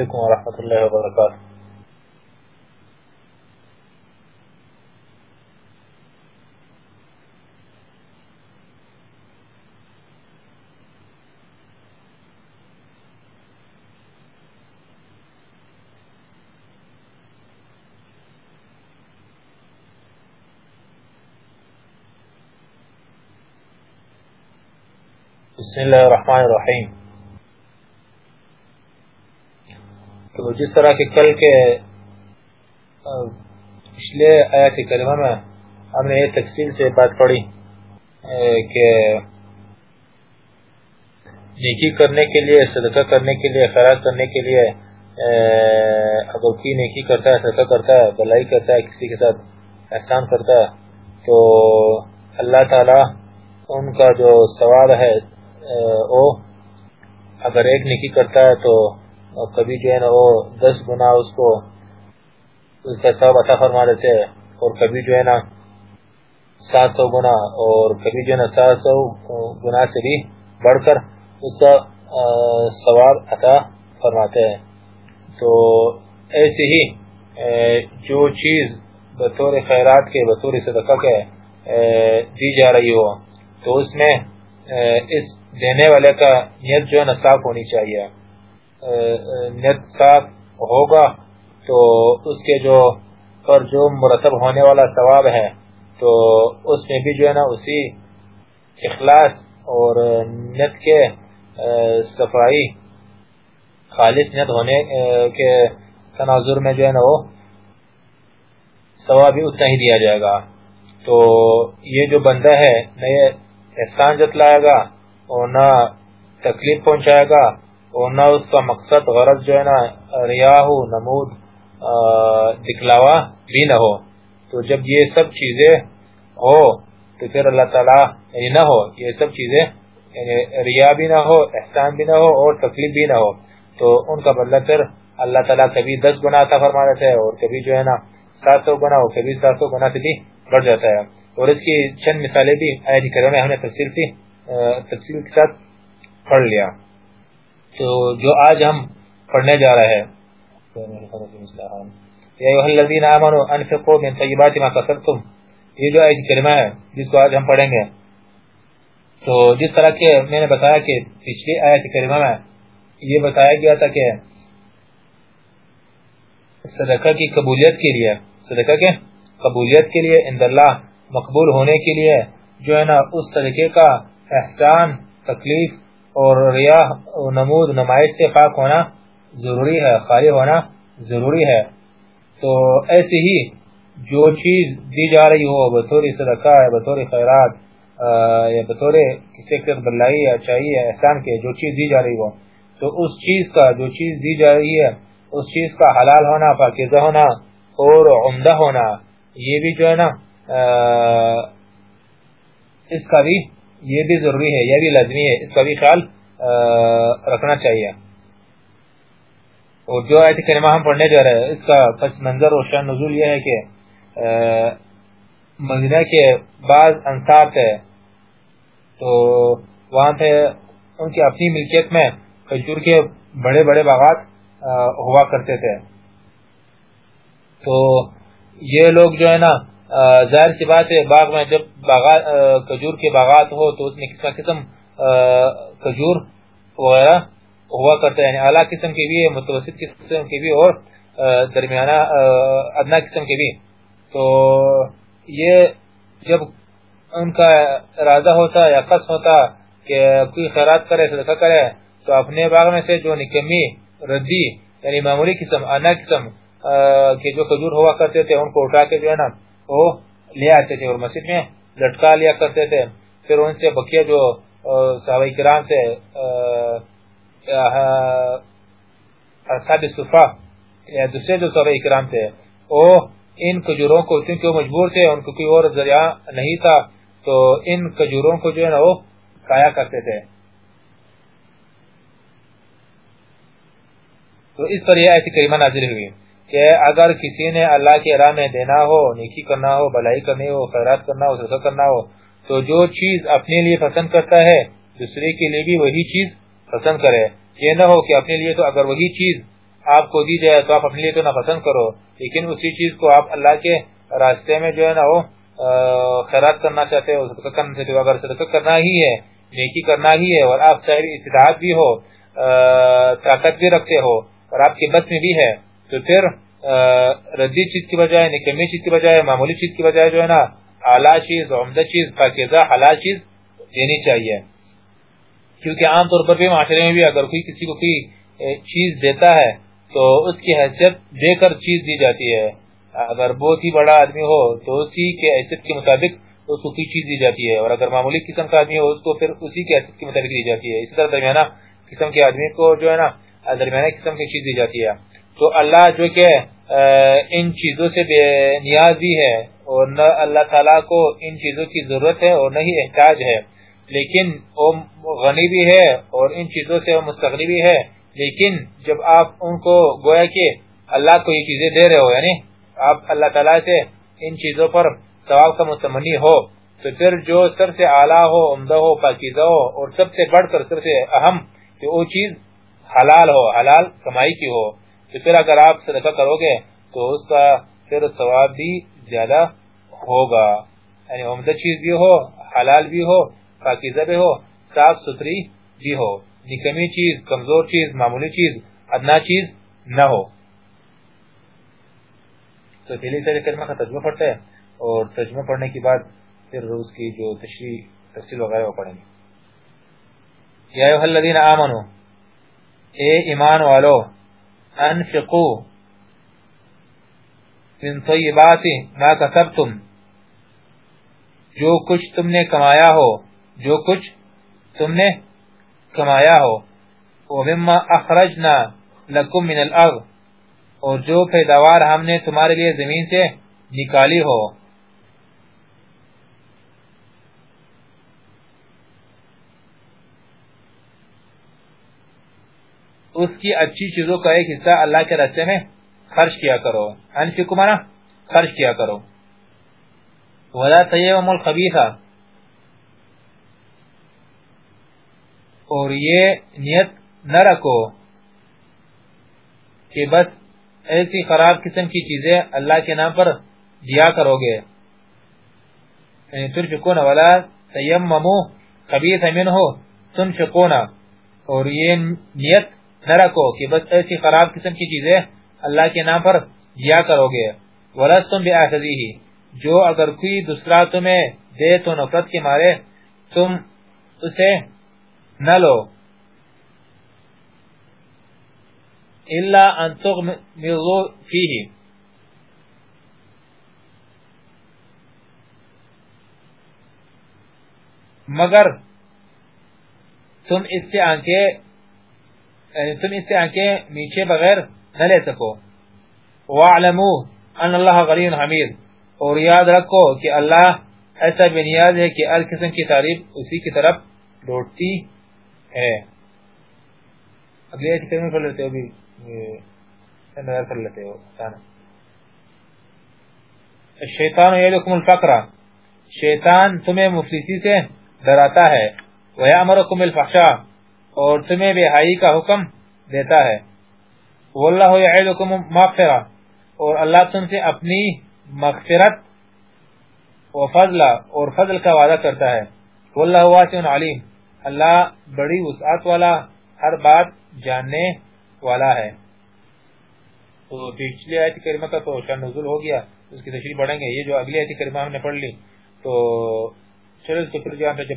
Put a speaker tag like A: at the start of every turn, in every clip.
A: عليكم ورحمة الله وبركاته. بسم الله الرحمن الرحيم. تو جس طرح کہ کل کے پچھلے آیات کریمہ میں ہم نے یہ تفصیل سے بات پڑھی کہ نیکی کرنے کے لیے، صدقہ کرنے کے لیے، خیرات کرنے کے لیے اگر کوئی نیکی کرتا ہے، صدقہ کرتا ہے بلائی کرتا ہے، کسی کے ساتھ احسان کرتا ہے، تو اللہ تعالی ان کا جو سوال ہے او اگر ایک نیکی کرتا ہے تو کبھی جو ہے نا وہ دس گنا اس کو اس کا سب عطا فرما دیتے ہیں اور کبھی جو ہے نا سات سو گنا اور کبھی جو ہے نا سات سو گنا سے بھی بڑھ کر اس کا ثواب عطا فرماتے ہیں۔ تو ایسے ہی جو چیز بطور خیرات کے، بطور صدقہ کے دی جا رہی ہو، تو اس میں اس دینے والے کا نیت جو ہے نا صاف ہونی چاہیے۔ نیت صاف ہوگا، تو اس کے جو پر جو مرتب ہونے والا ثواب ہے، تو اس میں بھی جو ہے نا اسی اخلاص اور نیت کے صفائی، خالص نیت ہونے کے تناظر میں جو ہے نا وہ ثواب بھی اتنا ہی دیا جائے گا۔ تو یہ جو بندہ ہے نئے احسان جتلائے گا اور نہ تکلیف پہنچائے گا نہ اس کا مقصد غرض جو ہے نا، ریاح نمود دکھلاوا بھی نہ ہو۔ تو جب یہ سب چیزیں ہو، تو پھر اللہ تعالیٰ یعنی نہ ہو، یہ سب چیزیں یعنی ریا بھی نہ ہو، احسان بھی نہ ہو اور تکلیف بھی نہ ہو۔ تو ان کا بدلہ پھر اللہ تعالیٰ کبھی دس گنا عطا فرما دیتا ہے اور کبھی جو ہے نا، سات سو گنا اور کبھی سات سو گنا سے بھی بڑھ جاتا ہے۔ اور اس کی چند مثالیں بھی آئے کرو میں ہم نے تفصیل سی تفصیل کے ساتھ پڑھ لیا۔ تو جو آج ہم پڑھنے جا رہے ہیں۔ یہ جو آیت کریمہ ہے جس کو آج ہم پڑھیں گے۔ تو جس طرح کے میں نے بتایا کہ پچھلی آیت کریمہ میں یہ بتایا گیا تھا کہ صدقہ کی قبولیت کے لیے، صدقہ کے قبولیت کے لیے اند اللہ مقبول ہونے کے لیے جو ہے نا، اس طریقے کا احسان، تکلیف اور ریاح نمود نمائش سے پاک ہونا ضروری ہے، خالی ہونا ضروری ہے۔ تو ایسے ہی جو چیز دی جا رہی ہو، بطور صدقہ ہے بطور خیرات یا بطور کسی کے بلائی یا چاہیے احسان کے جو چیز دی جا رہی ہو، تو اس چیز کا جو چیز دی جا رہی ہے، اس چیز کا حلال ہونا، پاکیزہ ہونا اور عمدہ ہونا، یہ بھی جو ہے نا اس کا بھی یہ بھی ضروری ہے، یہ بھی لازمی ہے، اس کا بھی خیال رکھنا چاہیے۔ اور جو آیت کریمہ ہم پڑھنے جا رہے ہیں، اس کا پس منظر اور شان نزول یہ ہے کہ مدینہ کے بعض انصار تھے۔ تو وہاں پہ ان کی اپنی ملکیت میں کھجور کے بڑے بڑے باغات ہوا کرتے تھے۔ تو یہ لوگ جو ہے نا ظاہر سی بات ہے، باغ میں جب کجور کے باغات ہو تو اس میں کس قسم کجور وغیرہ ہوا کرتا ہے۔ یعنی اعلیٰ قسم کی بھی متوسط قسم کی بھی اور درمیانہ ادنا قسم کی بھی۔ تو یہ جب ان کا ارادہ ہوتا یا قص ہوتا کہ کوئی خیرات کرے، صدقہ کرے، تو اپنے باغ میں سے جو نکمی، ردی یعنی معمولی قسم انا قسم کے جو کجور ہوا کرتے تھے، ان کو اٹھا کے جو ہے نا وہ لے آتے تھے اور مسجد میں لٹکا لیا کرتے تھے۔ پھر ان سے بقیہ جو صحابہ کرام سے اصحاب صفا یا دوسرے جو صحابہ کرام تھے، وہ ان کجوروں کو کیونکہ وہ مجبور تھے، ان کو کوئی اور ذریعہ نہیں تھا، تو ان کجوروں کو جو ہے نا وہ کھایا کرتے تھے۔ تو اس پر یہ ایسی کریمہ نازل ہوئی۔ کہ اگر کسی نے اللہ کے راہ میں دینا ہو، نیکی کرنا ہو، بلائی کرنی ہو، خیرات کرنا ہو، صدقہ کرنا ہو، تو جو چیز اپنے لیے پسند کرتا ہے، دوسرے کے لیے بھی وہی چیز پسند کرے۔ یہ نہ ہو کہ اپنے لیے تو اگر وہی چیز آپ کو دی جائے تو آپ اپنے لیے تو ناپسند کرو، لیکن اسی چیز کو آپ اللہ کے راستے میں جو ہے نا وہ خیرات کرنا چاہتے ہو، صدقہ کرنا چاہتے ہو، اگر صدقہ کرنا ہی ہے، نیکی کرنا ہی ہے، اور آپ شہری استداعت بھی ہو طاقت بھی رکھتے ہو، اور آپ کے بس میں بھی ہے تو پھر ردی چیز کی بجائے، نکمی چیز کی بجائے، معمولی چیز کی بجائے جو ہے نا، اعلیٰ چیز، عمدہ چیز، پاکیزہ، حلال چیز دینی چاہیے۔ کیونکہ عام طور پر بھی معاشرے میں بھی اگر کوئی کسی کو کوئی چیز دیتا ہے، تو اس کی حیثیت دے کر چیز دی جاتی ہے۔ اگر بہت ہی بڑا آدمی ہو، تو اسی کے حیثیت کے مطابق اس کو کوئی چیز دی جاتی ہے۔ اور اگر معمولی قسم کا آدمی ہو، اس کو پھر اسی کے حیثیت کے مطابق دی جاتی ہے۔ اسی طرح درمیانہ قسم کے آدمی کو جو ہے نا، درمیانہ قسم کی چیز دی جاتی ہے۔ تو اللہ جو کہ ان چیزوں سے بے نیاز بھی ہے اور نہ اللہ تعالیٰ کو ان چیزوں کی ضرورت ہے اور نہ ہی احتاج ہے۔ لیکن وہ غنی بھی ہے اور ان چیزوں سے وہ مستغنی بھی ہے۔ لیکن جب آپ ان کو گویا کہ اللہ کو یہ چیزیں دے رہے ہو یعنی آپ اللہ تعالیٰ سے ان چیزوں پر ثواب کا متمنی ہو، تو پھر جو سب سے اعلیٰ ہو، عمدہ ہو، پاکیزہ ہو اور سب سے بڑھ کر سب سے اہم کہ وہ چیز حلال ہو، حلال کمائی کی ہو۔ تو پھر اگر آپ صدقہ کرو گے تو اس کا پھر ثواب بھی زیادہ ہوگا۔ یعنی عمدہ چیز بھی ہو، حلال بھی ہو، پاکیزہ بھی ہو، صاف ستھری بھی ہو۔ یعنی نکمی چیز، کمزور چیز، معمولی چیز، ادنا چیز نہ ہو۔ تو پہلی طرح کلمہ کا ترجمہ پڑھتا ہے اور ترجمہ پڑھنے کے بعد پھر روز کی جو تشریح، تفصیل وغیرہ وہ پڑھیں گے۔ یا ایوہ الذین آمنو اے ایمان والو انفقو من طیبات ما کسبتم جو کچھ تم نے کمایا ہو، جو کچھ تم نے کمایا ہو۔ ومما اخرجنا لکم من الارض اور جو پیداوار ہم نے تمہارے لیے زمین سے نکالی ہو۔ اس کی اچھی چیزوں کا ایک حصہ اللہ کے راستے میں خرچ کیا کرو۔ انفقو مانا خرچ کیا کرو۔ وَلَا تَيَّوَمُ الْخَبِيثَ۔ اور یہ نیت نہ رکھو کہ بس ایسی خراب قسم کی چیزیں اللہ کے نام پر دیا کرو گے۔ یعنی تنفقون ولا تیممو خبیث منہو تنفقون۔ اور یہ نیت نہ رکھو کہ بس ایسی خراب قسم کی چیزیں اللہ کے نام پر دیا کرو گے۔ وَلَسْتُمْ بِآخَذِهِ جو اگر کوئی دوسرا تمہیں دے تو نفرت کے مارے، تم اسے نہ لو۔ الا ان تغمضوا فيه۔ مگر تم اس سے آنکھیں Eh, تم اس سے آنکھیں میچے بغیر نہ لے سکو۔ وَعْلَمُوا ان اللہ غنی حمید۔ اور یاد رکھو کہ اللہ ایسا بنیاد ہے کہ ہر قسم کی تعریف اسی کی طرف لوٹتی ہے۔ اگلی ایسی کلمہ پڑھ لیتے ہو بھی نظر کر لیتے ہو شیطان یلکم الفقر۔ شیطان تمہیں مفلسی سے ڈراتا ہے۔ ویامرکم الفحشاء۔ اور تمہیں بے حائی کا حکم دیتا ہے۔ واللہ یعیدکم مغفرہ۔ اور اللہ تم سے اپنی مغفرت و فضل اور فضل کا وعدہ کرتا ہے۔ واللہ واسع علیم۔ اللہ بڑی وسعت والا، ہر بات جاننے والا ہے۔ تو پچھلی آیت کریمہ کا تو شان نزول ہو گیا۔ اس کی تشریح پڑھیں گے۔ یہ جو اگلی آیت کریمہ ہم نے پڑھ لی، تو چلو اس کو پھر پہ جب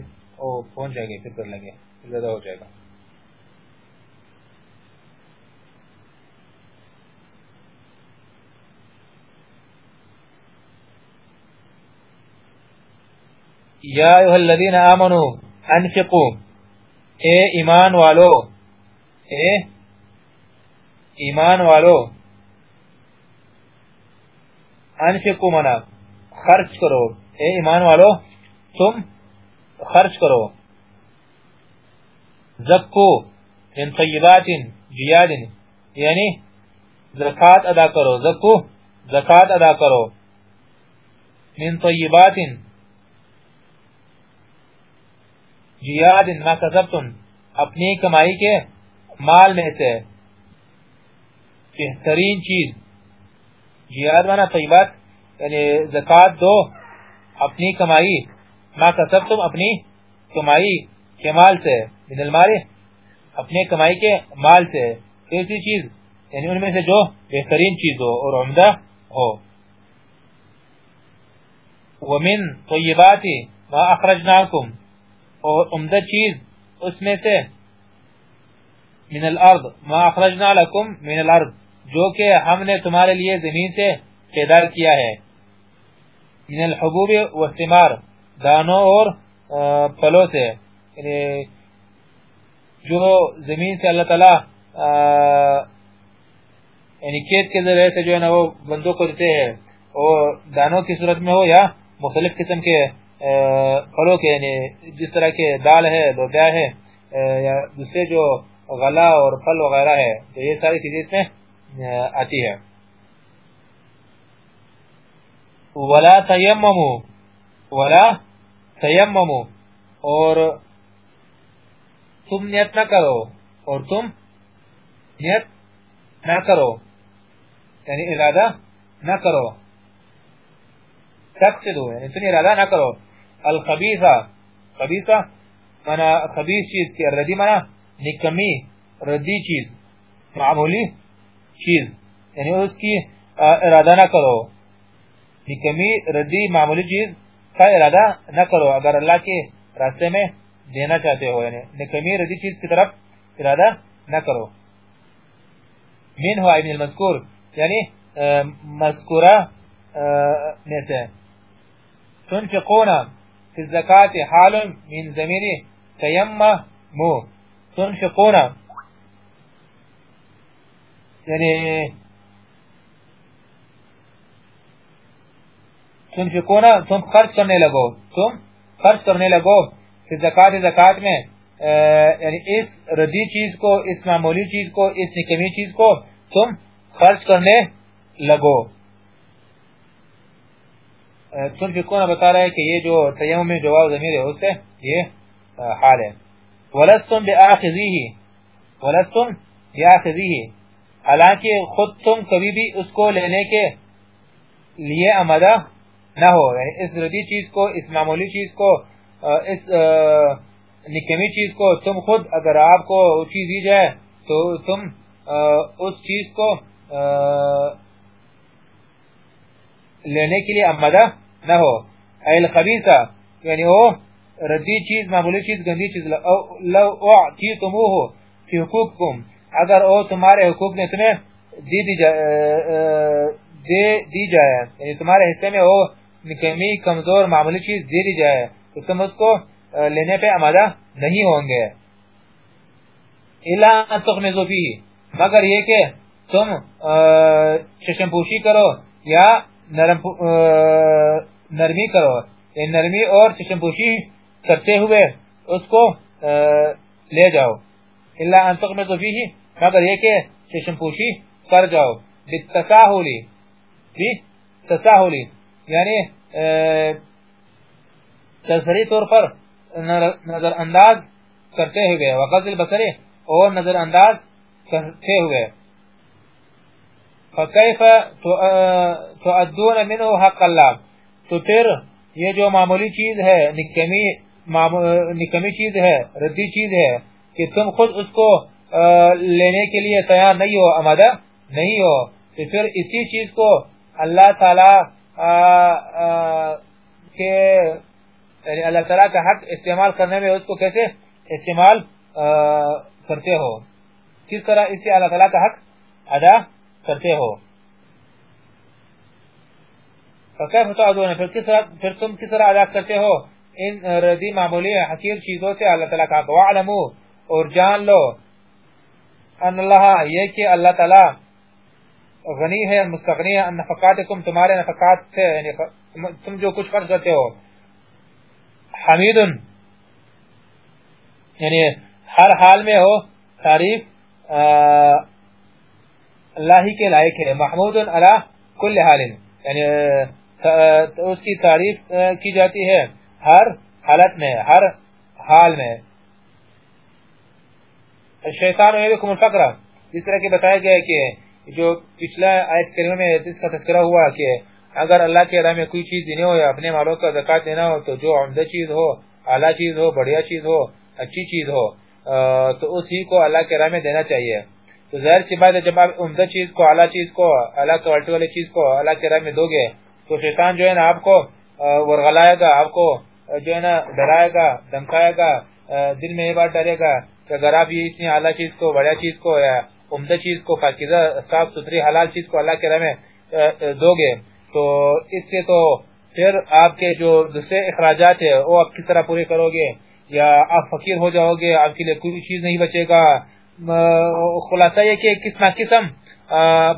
A: پہنچ جائیں گے، پھر کر لیں گے۔ زیادہ ہو جائے گا۔ یا ایوہ الذین آمنوا انفقوا اے ایمان والو، اے ایمان والو، انفقو منا، خرچ کرو، اے ایمان والو، تم خرچ کرو، زکو من طیبات جیاد یعنی زکاة ادا کرو، زکو زکاة ادا کرو، من طیبات جیاد ما کسبتن اپنی کمائی کے مال میں سے۔ بہترین چیز جہاد مانا طیبات یعنی زکات دو، اپنی کمائی۔ ما کسب تم اپنی کمائی کے مال سے، من المال اپنے کمائی کے مال سے۔ ایسی چیز یعنی ان میں سے جو بہترین چیز ہو اور عمدہ ہو۔ ومن طیبات ما اخرجناکم اور عمدہ چیز اس میں سے من الارض، ما اخرجنا لکم من الارض، جو کہ ہم نے تمہارے لیے زمین سے پیدا کیا ہے۔ من الحبوب والثمار دانوں اور پھلوں سے۔ یعنی جو زمین سے اللہ تعالی یعنی کھیت کے ذریعے سے جو ہے نا وہ بندوں کو دیتے ہیں۔ اور دانوں کی صورت میں ہو یا مختلف قسم کے پھلوں کے یعنی جس طرح کے دال ہے لوبیا ہے یا دوسرے جو غلہ اور پھل وغیرہ ہے، تو یہ ساری چیزیں اس میں آتی ہے ولا تیممو ولا تیممو اور تم نیت نہ کرو، اور تم نیت نہ کرو یعنی ارادہ نہ کرو۔ تقصدو یعنی تم ارادہ نہ کرو۔ الخبیثہ. خبیثہ منا خبیث چیز کی ردی منا نکمی ردی چیز، معمولی چیز. یعنی اس کی ارادہ نہ کرو. نکمی ردی، معمولی چیز کا ارادہ نہ کرو. اگر اللہ کے راستے میں دینا چاہتے ہو یعنی نکمی ردی چیز کی طرف ارادہ نہ کرو. من ہوا ابن المذکور یعنی مذکورہ میں سے. تنفقون فی الزکاة حال من زمین تیمہ مو. تنفقون یعنی تنفقون تم خرچ کرنے لگو. تم خرچ کرنے لگو کہ زکاة زکاة میں یعنی اس ردی چیز کو، اس معمولی چیز کو، اس نکمی چیز کو تم خرچ کرنے لگو. تنفقون بتا رہا ہے کہ یہ جو تیمم میں جواب ضمیر ہے، اس سے یہ حال ہے۔ ولستم بآخذیہ ولستم بآخذیہ حالانکہ خود تم کبھی بھی اس کو لینے کے لیے آمدہ نہ ہو۔ یعنی اس ردی چیز کو، اس معمولی چیز کو اس نکمی چیز کو تم خود اگر آپ کو چیز دی جائے تو تم اس چیز کو لینے کے لیے امدہ نہ ہو ایل خبیثہ یعنی وہ ردی چیز، معمولی چیز گندی چیز. لو اعتیتمو فی حقوقکم. اگر او تمہارے حقوق نے تمہیں دی دی جائے دی جائے. یعنی تمہارے حصے میں وہ کمی، کمزور، معمولی چیز دے دی جائے. تو تم اس کو لینے پہ آمادہ نہیں ہوں گے. الا تخمزو فی مگر یہ کہ تم چشم پوشی کرو یا نرم نرمی کرو۔ یعنی نرمی اور چشم پوشی کرتے ہوئے اس کو لے جاؤ۔ اللہ انتق میں تو بھی مگر یہ کہ چشم پوشی کر جاؤ۔ بالتساہلی۔ جی، تساہلی۔ یعنی تصریح طور پر نظر انداز کرتے ہوئے، وقت البصری اور نظر انداز کرتے ہوئے۔ فکیف تؤدون منه حق اللہ تو پھر یہ جو معمولی چیز ہے، نکمی نکمی چیز ہے، ردی چیز ہے کہ تم خود اس کو لینے کے لیے تیار نہیں ہو، آمادہ نہیں ہو، تو پھر اسی چیز کو اللہ تعالی کہ یعنی اللہ تعالیٰ کا حق استعمال کرنے میں اس کو کیسے استعمال کرتے ہو؟ کس طرح اس سے اللہ تعالیٰ کا حق ادا کرتے ہو؟ پھر پھر تم کس طرح ادا کرتے ہو؟ ان ردی معمولی حقیر چیزوں سے اللہ تعالیٰ کا وعلمو اور جان لو ان اللہ یہ کہ اللہ تعالیٰ غنی ہے، مستغنی ہے، ان نفقاتکم، تمہارے نفقات سے یعنی تم جو کچھ خرچ کرتے ہو۔ حمید یعنی ہر حال میں ہو، تعریف اللہ ہی کے لائق ہے۔ محمود علی کل حال۔ یعنی اس کی تعریف کی جاتی ہے ہر حالت میں، ہر حال میں۔ شیطان علیکم الفقرہ جس طرح کہ بتایا گیا کہ جو پچھلا آیت کریمہ میں اس کا تذکرہ ہوا کہ اگر اللہ کے راہ میں کوئی چیز دینی ہو یا اپنے مالوں کا زکات دینا ہو، تو جو عمدہ چیز ہو، اعلیٰ چیز ہو، بڑھیا چیز ہو، اچھی چیز ہو تو اسی کو اللہ کے راہ میں دینا چاہیے۔ تو ظاہر سی بات ہے، جب آپ عمدہ چیز کو، اعلیٰ چیز کو، اعلیٰ کوالٹی والی چیز کو اللہ کے راہ میں دو گے تو شیطان جو ہے نا آپ کو ورغلائے گا، آپ کو جو ہے نا ڈرائے گا دمکائے گا دل میں یہ بات ڈرے گا کہ اگر آپ یہ اتنی اعلیٰ چیز کو، بڑھیا چیز کو یا عمدہ چیز کو، پاکیزہ، صاف ستھری، حلال چیز کو اللہ کے راہ میں دو گے، تو اس سے تو پھر آپ کے جو دوسرے اخراجات ہیں، وہ آپ کس طرح پورے کرو گے یا آپ فقیر ہو جاؤ گے، آپ کے لیے کوئی چیز نہیں بچے گا۔ خلاصہ یہ کہ کس نہ قسم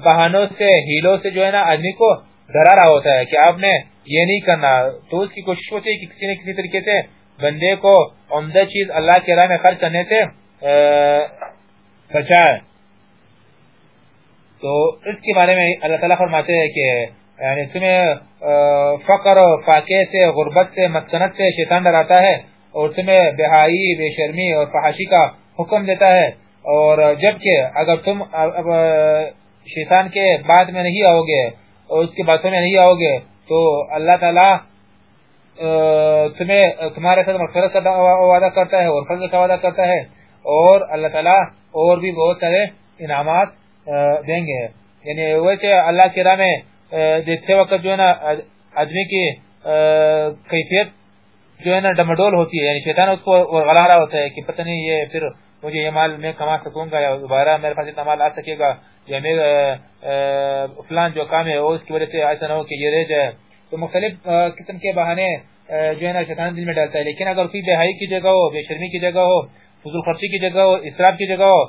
A: بہانوں سے، ہیلوں سے جو ہے نا آدمی کو ڈرا رہا ہوتا ہے کہ آپ نے یہ نہیں کرنا۔ تو اس کی کوشش ہوتی ہے کہ کسی نہ کسی طریقے سے بندے کو عمدہ چیز اللہ کے راہ میں خرچ کرنے سے بچائے۔ تو اس کے بارے میں اللہ تعالیٰ فرماتے ہیں کہ یعنی تمہیں فقر و فاقے سے، غربت سے، مسکنت سے شیطان ڈراتا ہے اور تمہیں بہائی، بے شرمی اور فحاشی کا حکم دیتا ہے۔ اور جبکہ اگر تم شیطان کے بعد میں نہیں آؤ گے اور اس کے باتوں میں نہیں آؤ گے، تو اللہ تعالی تمہیں تمہارے ساتھ مغفرت کا وعدہ کرتا ہے اور فضل کا وعدہ کرتا ہے اور اللہ تعالی اور بھی بہت سارے انعامات دیں گے۔ یعنی ویسے اللہ کی راہ میں دیکھتے وقت جو ہے نا آدمی کی کیفیت جو ہے نا ڈمڈول ہوتی ہے یعنی شیطان اس کو غلا رہا ہوتا ہے کہ پتہ نہیں یہ پھر مجھے یہ مال میں کما سکوں گا یا دوبارہ میرے پاس اتنا مال آ سکے گا یا میرا فلان جو کام ہے وہ اس کی وجہ سے ایسا نہ ہو کہ یہ رہ جائے۔ تو مختلف قسم کے بہانے جو ہے نا شیطان دل میں ڈالتا ہے۔ لیکن اگر کوئی بہائی کی جگہ ہو، بے شرمی کی جگہ ہو، فضول خرچی کی جگہ ہو اسراف کی جگہ ہو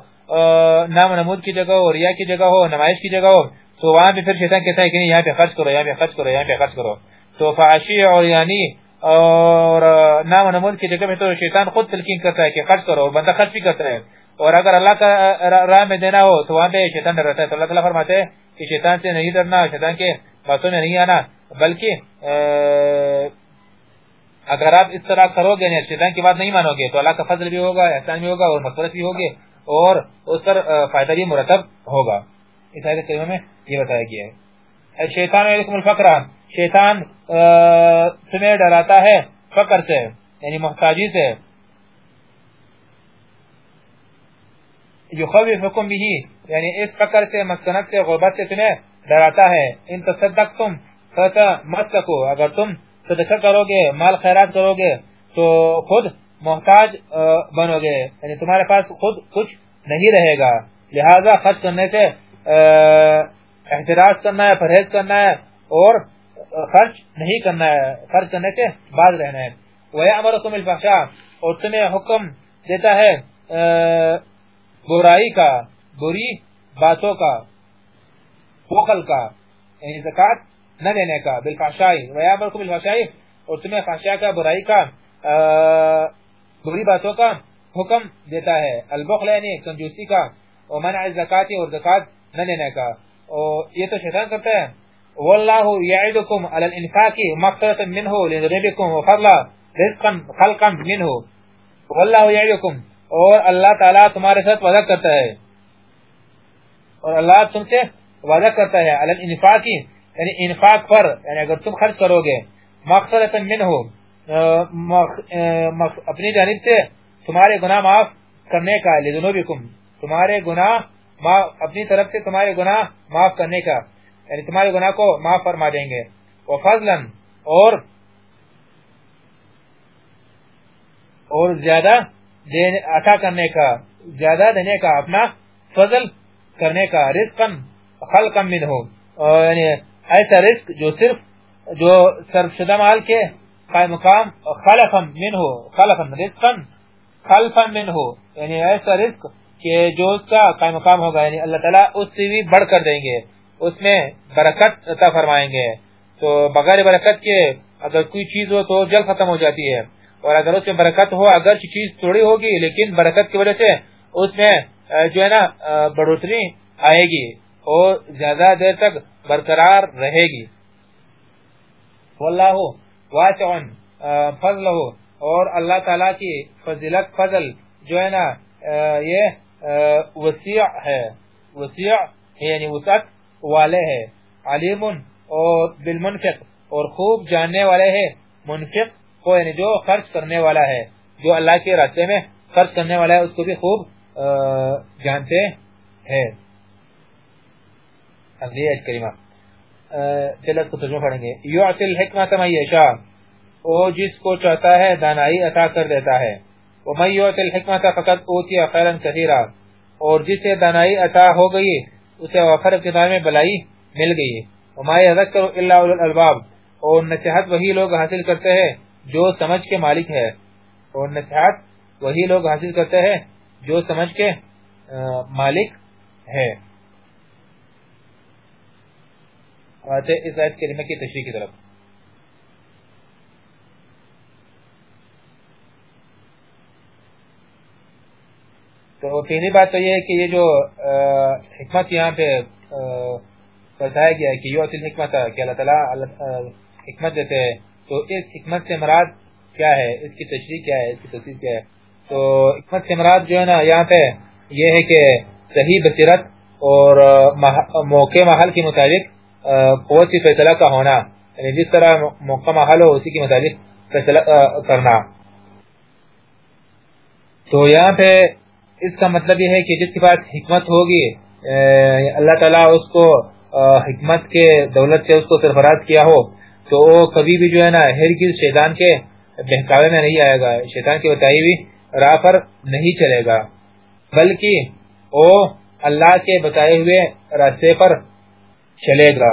A: نام نمود کی جگہ ہو، ریا کی جگہ ہو، نمائش کی جگہ ہو، تو وہاں پہ پھر شیطان کہتا ہے کہ نہیں، یہاں پہ خرچ کرو، یہاں پہ خرچ کرو، یہاں پہ خرچ کرو۔ تو فعشی اور یعنی اور نام نمود کی جگہ میں تو شیطان خود تلقین کرتا ہے کہ خرچ کرو بندہ خرچ بھی کرتا ہے۔ اور اگر اللہ کا راہ میں دینا ہو تو وہاں پہ شیطان ڈرتا ہے۔ تو اللہ تعالیٰ فرماتے ہیں کہ شیطان سے نہیں ڈرنا، شیطان کے باتوں میں نہیں آنا، بلکہ اگر آپ اس طرح کرو گے نہیں شیطان کی بات نہیں مانو گے، تو اللہ کا فضل بھی ہوگا، احسان بھی ہوگا اور مفرت بھی ہوگی اور اس پر فائدہ بھی مرتب ہوگا۔ اس آیت کریمہ میں یہ بتایا گیا ہے۔ شیطان علیکم الفقر۔ شیطان تمہیں ڈراتا ہے فقر سے یعنی محتاجی سے۔ یخوفکم بھی یعنی اس فقر سے، مسکنت سے، غربت سے تمہیں ڈراتا ہے۔ ان تصدقتم، فتمسکو۔ اگر تم صدقہ کرو گے، مال خیرات کرو گے، تو خود محتاج بنو گے۔ یعنی تمہارے پاس خود کچھ نہیں رہے گا۔ لہذا خرچ کرنے سے احتراج کرنا ہے، پرہیز کرنا ہے اور خرچ نہیں کرنا ہے، خرچ کرنے سے باز رہنا ہے۔ وَيَعْمَرُكُمِ الْفَحْشَى اور تمہیں حکم دیتا ہے برائی کا، بری باتوں کا وقل کا یعنی زکاة نہ دینے کا، بالفحشائی۔ وَيَعْمَرُكُمِ الْفَحْشَائی اور تمہیں فحشاء کا، برائی کا بری باتوں کا حکم دیتا ہے۔ البخل یعنی کنجوسی کا۔ ومنع الزکاة اور زکاة نہ لینے کا۔ یہ تو شیطان کرتا ہے۔ واللہ یعیدکم علی الانفاق مغفرتا منہ لذنوبکم وفضلا، رزقا، خلقا منہ واللہ یعیدکم اور اللہ تعالی تمہارے ساتھ وعدہ کرتا ہے۔ اور اللہ تم سے وعدہ کرتا ہے علی الانفاق یعنی انفاق پر یعنی اگر تم خرچ کرو گے۔ مغفرتا منہ اپنی جانب سے تمہارے گناہ معاف کرنے کا لذنوبکم تمہارے گناہ اپنی طرف سے تمہارے گناہ معاف کرنے کا یعنی تمہارے گناہ کو معاف فرما دیں گے۔ اور اور زیادہ عطا کرنے کا، زیادہ دینے کا، اپنا فضل کرنے کا، رزقا، خلقا من ہو یعنی ایسا رزق جو صرف جو صرف شدہ مال کے قائم مقام خلفا من خلفا رزقا خلفا من یعنی ایسا رزق کہ جو اس کا قائم مقام ہوگا یعنی اللہ تعالیٰ اس سے بھی بڑھ کر دیں گے، اس میں برکت عطا فرمائیں گے۔ تو بغیر برکت کے اگر کوئی چیز ہو تو جل ختم ہو جاتی ہے۔ اور اگر اس میں برکت ہو، اگر چیز تھوڑی ہوگی، لیکن برکت کی وجہ سے اس میں جو ہے نا بڑھوتری آئے گی اور زیادہ دیر تک برقرار رہے گی۔ واللہ واسع فضل ہو اور اللہ تعالیٰ کی فضلت فضل جو ہے نا یہ وسیع ہے۔ وسیع یعنی وسعت والے ہے۔ علیم اور بالمنفق اور خوب جاننے والے ہے۔ منفق کو یعنی جو خرچ کرنے والا ہے۔ جو اللہ کے راستے میں خرچ کرنے والا ہے، اس کو بھی خوب جانتے ہیں۔ اگلی ایت کریمہ۔ چلے اس کو ترجمہ پڑھیں گے۔ یعطی الحکمت من یشاء۔ او، جس کو چاہتا ہے دانائی عطا کر دیتا ہے۔ ومن یعطی الحکمت فقط اوتی خیرا کثیرا اور جسے دانائی عطا ہو گئی، اسے وفر ابتدار میں بلائی مل گئی۔ وما یذکر الا اولو الالباب اور نصیحت وہی لوگ حاصل کرتے ہیں جو سمجھ کے مالک ہے اور نصیحت وہی لوگ حاصل کرتے ہیں جو سمجھ کے مالک ہے آتے اس آیت کریمہ کی تشریح کی طرف۔ تو پہلی بات تو یہ ہے کہ یہ جو حکمت یہاں پہ بتایا گیا ہے کہ یو اصل حکمت کہ اللہ تعالیٰ حکمت دیتے ہیں۔ تو اس حکمت سے مراد کیا ہے؟ اس کی تشریح کیا ہے؟ اس کی تصویر کیا ہے؟ تو حکمت سے مراد جو ہے نا، یہاں پہ یہ ہے کہ صحیح بصیرت اور موقع محل کے مطابق قوت کی فیصلہ کا ہونا یعنی جس طرح موقع محل ہو، اسی کے مطابق فیصلہ کرنا۔ تو یہاں پہ اس کا مطلب یہ ہے کہ جس کے پاس حکمت ہوگی اللہ تعالیٰ اس کو حکمت کے دولت سے اس کو سرفراز کیا ہو، تو وہ کبھی بھی جو ہے نا، ہرگز شیطان کے بہکاوے میں نہیں آئے گا، شیطان کی بتائی بھی راہ پر نہیں چلے گا۔ بلکہ وہ اللہ کے بتائے ہوئے راستے پر چلے گا۔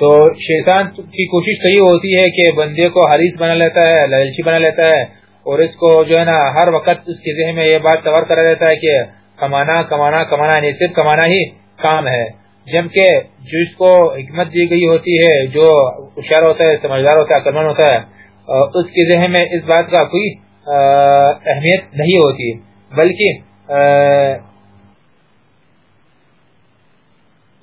A: تو شیطان کی کوشش صحیح ہوتی ہے کہ بندے کو حریص بنا لیتا ہے، لالچی بنا لیتا ہے اور اس کو جو ہے نا ہر وقت اس کے ذہن میں یہ بات سوار کرا دیتا ہے کہ کمانا کمانا کمانا نہیں صرف کمانا ہی کام ہے۔ جبکہ جس کو حکمت دی گئی ہوتی ہے، جو ہوشیار ہوتا ہے، سمجھدار ہوتا ہے کرمن ہوتا ہے اس کے ذہن میں اس بات کا کوئی اہمیت نہیں ہوتی، بلکہ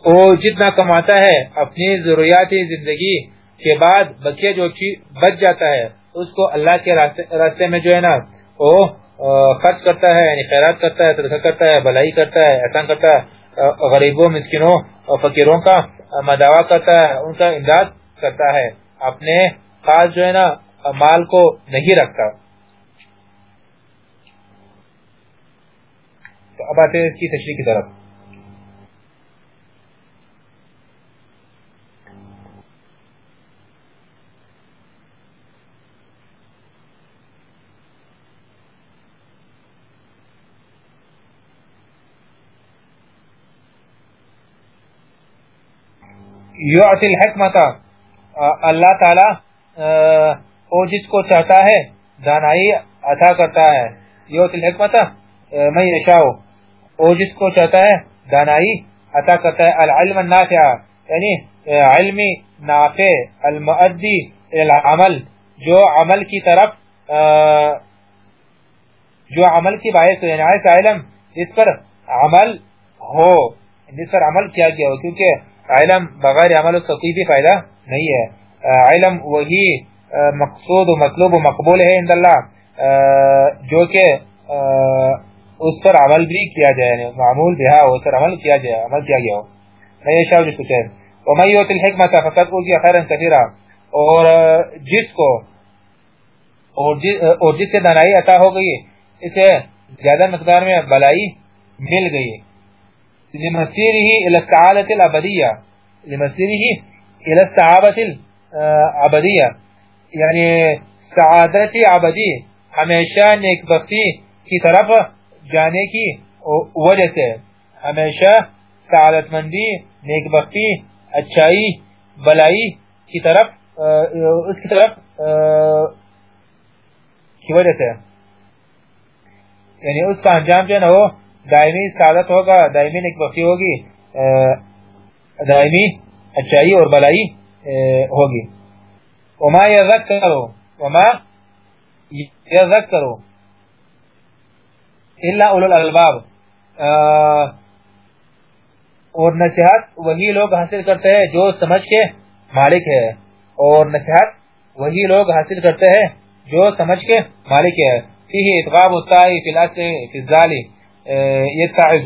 A: وہ جتنا کماتا ہے اپنی ضروریات زندگی کے بعد بچے جو چیز بچ جاتا ہے، اس کو اللہ کے راستے میں جو ہے نا، وہ خرچ کرتا ہے یعنی خیرات کرتا ہے، صدقہ کرتا ہے بلائی کرتا ہے، احسان کرتا ہے غریبوں مسکنوں اور فقیروں کا مداوع کرتا ہے، ان کا امداد کرتا ہے۔ اپنے خاص جو ہے نا، مال کو نہیں رکھتا۔ تو اب آتے ہیں اس کی تشریح کی طرف۔ یعطی الحکمت اللہ تعالی او جس کو چاہتا ہے دانائی عطا کرتا ہے۔ یعطی الحکمت میں یشاؤ او جس کو چاہتا ہے دانائی عطا کرتا ہے۔ العلم النافع یعنی علمی نافع، المؤدی العمل، جو عمل کی طرف جو عمل کی باعث ہو یعنی علم، جس پر عمل ہو، جس پر عمل کیا گیا ہو، کیونکہ علم بغیر عمل اس کا بھی فائدہ نہیں ہے۔ علم وہی مقصود و مطلوب و مقبول ہے اند اللہ جو کہ اس پر عمل بھی کیا جائے یعنی معمول بہا ہو، اس پر عمل کیا جائے، عمل کیا گیا ہو۔ میں یہ شاہ جس کو چاہے وَمَنْ يُوتِ الْحِكْمَةَ فَقَدْ اُوْتِيَ خَيْرًا كَثِيرًا اور جس کو، اور جس سے دانائی عطا ہو گئی، اسے زیادہ مقدار میں بلائی مل گئی۔ لمسيره الى السعادة الابدية لمسيره الى السعادة الابدية یعنی سعادت ابدی ہمیشہ نیک بختی کی طرف جانے کی وجہ سے. ہمیشہ سعادت مندی نیک بختی، اچھائی، بلائی کی طرف، اس کی طرف، کی وجہ سے. یعنی اس کا انجام جو ہے نا وہ دائمی سعادت ہوگا، دائمی نکبختی ہوگی دائمی اچھائی اور بلائی ہوگی۔ وما یذکرو وما یذکرو الا اولو الالباب۔ اور نصیحت وہی لوگ حاصل کرتے ہیں جو سمجھ کے مالک ہے اور نصیحت وہی لوگ حاصل کرتے ہیں جو سمجھ کے مالک ہے فيه ادغام التاء في الاصل في الزال يتعظ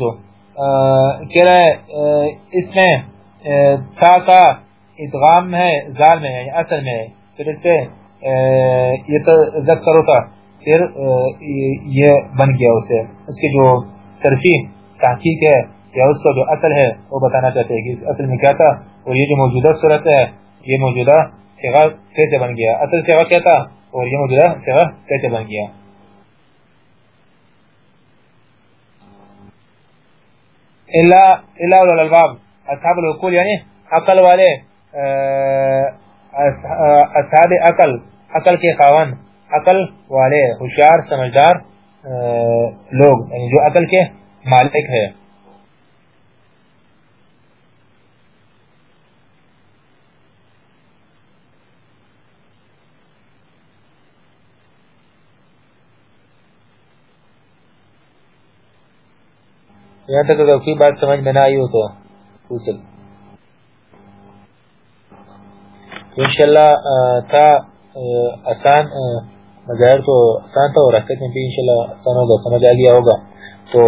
A: کہ اس میں تا کا ادغام ہے زال میں ہے، اصل میں ہے۔ پھر اس سے یہ ہوتا پھر یہ بن گیا اسے۔ اس کی جو ترفیم تحقیق ہے، یا اس کا جو اصل ہے، وہ بتانا چاہتے ہیں کہ اصل میں کیا تھا۔ اور یہ جو موجودہ صورت ہے، یہ موجودہ سیغا کیسے بن گیا؟ اصل سیغا کیا تھا؟ اور یہ موجودہ سیغا کیسے بن گیا؟ الا الا الالباب اصحاب العقول یعنی عقل والے اصحاب عقل عقل کے خاون عقل والے ہوشیار سمجھدار لوگ. یعنی جو عقل کے مالک ہے یہاں تک اگر کوئی بات سمجھ میں نہ آئی ہو تو پوچھ انشاءاللہ تھا آسان مظاہر تو آسان تھا اور حقیقت میں بھی انشاءاللہ آسان ہوگا، سمجھ آ گیا ہوگا۔ تو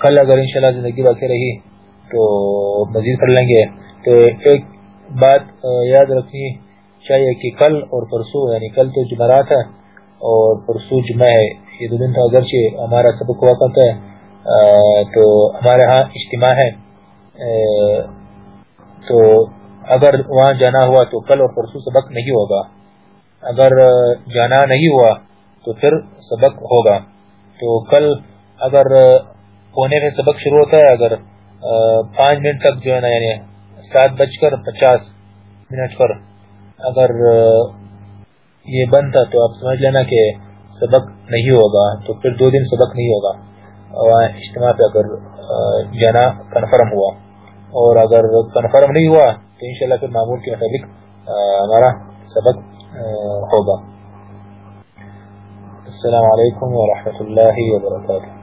A: کل اگر انشاءاللہ زندگی باقی رہی تو مزید پڑھ لیں گے۔ تو ایک بات یاد رکھنی چاہیے کہ کل اور پرسو یعنی کل تو جمعرات ہے اور پرسو جمعہ ہے۔ یہ دو دن تو اگرچہ ہمارا سبق ہوا کرتا ہے تو ہمارے ہاں اجتماع ہے تو اگر وہاں جانا ہوا تو کل اور پرسو سبق نہیں ہوگا، اگر جانا نہیں ہوا تو پھر سبق ہوگا۔ تو کل اگر ہونے میں سبق شروع ہوتا ہے، اگر پانچ منٹ تک جو ہے نا یعنی سات بج کر پچاس منٹ پر اگر یہ بنتا تو آپ سمجھ لینا کہ سبق نہیں ہوگا، تو پھر دو دن سبق نہیں ہوگا۔ اجتماع پہ اگر جانا کنفرم ہوا۔ اور اگر کنفرم نہیں ہوا، تو انشاءاللہ پھر معمول کے مطابق ہمارا سبق ہوگا۔ السلام علیکم ورحمۃ اللہ وبرکاتہ۔